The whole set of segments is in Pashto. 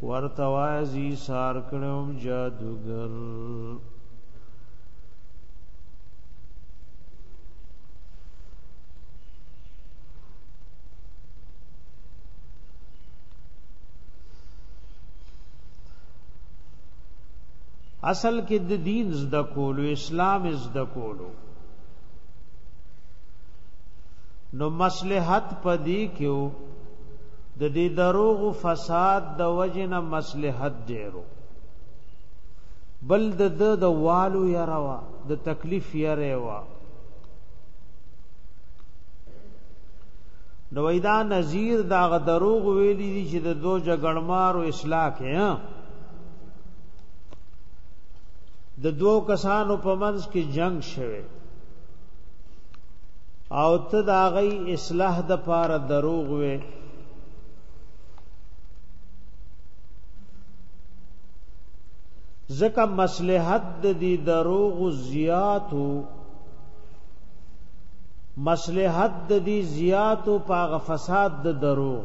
ورته وایه زی سار کړم جادوګر اصل کې د دین زده کولو اسلام زده کولو نو مصلحت پدې کې د دې دروغ فساد د وجنه مصلحت ډیرو بل د د والو یروا د تکلیف یروا نو وېدا نذیر دا غ دروغ ویلی دي چې د دو جګړمار او اصلاح کې ها د دوو کسانو په منځ کې جنگ شوه او ته دا غي اصلاح د پاره دروغ وې زکه مصلحت د دې دروغ زیاتو مصلحت د دې زیاتو پاغه فساد د دروغ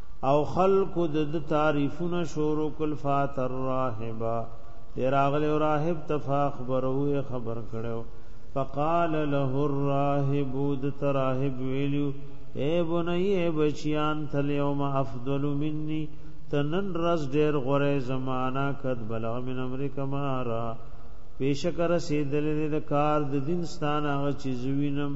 او خلق د تعریفونه شروع کل فات الراهبا تیراغل او راهب تفاخبره خبر کړو فقال له الراهب د تراهب ویلو اے بنی بچیان تل یوم افضل مني تنن رز ډیر غره زمانہ کد بلغ من امریکا مارا پیشکر سیدل د کار د دین ستانه چیزوینم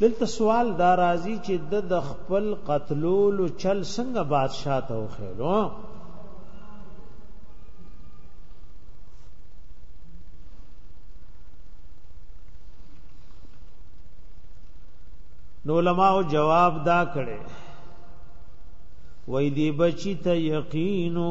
دلته سوال دا راځي چې د خپل قتلولو چل څنګه بادشاہ ته وخېلو نو علماء جواب دا کړي وای دی بچی ته یقینو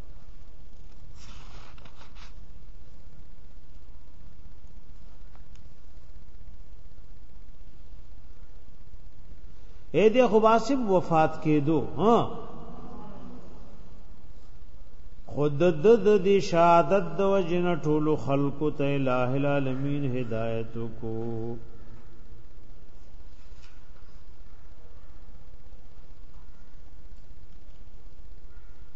اے دې خو باسب وفات کېدو ها خود د د دې شهادت د وجن ټول خلق ته الٰه العالمین هدایت کو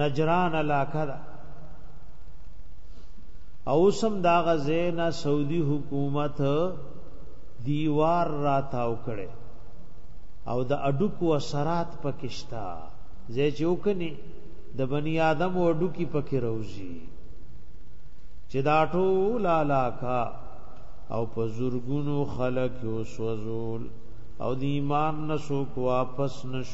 نجران علاقه ده او سم دا غزینا سعودي حکومت دیوار را تاو کړي او د اډوکو اثرات پکشتا زې چوکني د بنی آدم وډو کی پکې روزي چې دا ټول علاقه او په زورګونو خلک یو سوزول او د ایمان نسوک واپس نشو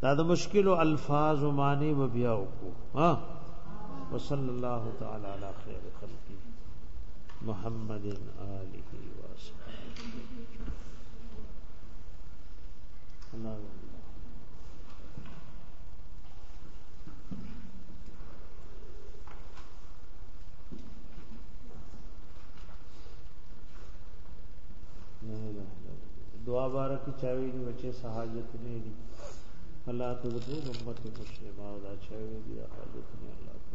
دا د مشکل الفاظ او معنی به بیا وکړو ها وصلی الله تعالی علی خیر خلقی محمد آله و الله دعا بارک چاوي بچي حاجت نه دي الله ته د ټول امت مسلمه او دا چې وي دي حاجت نه الله ته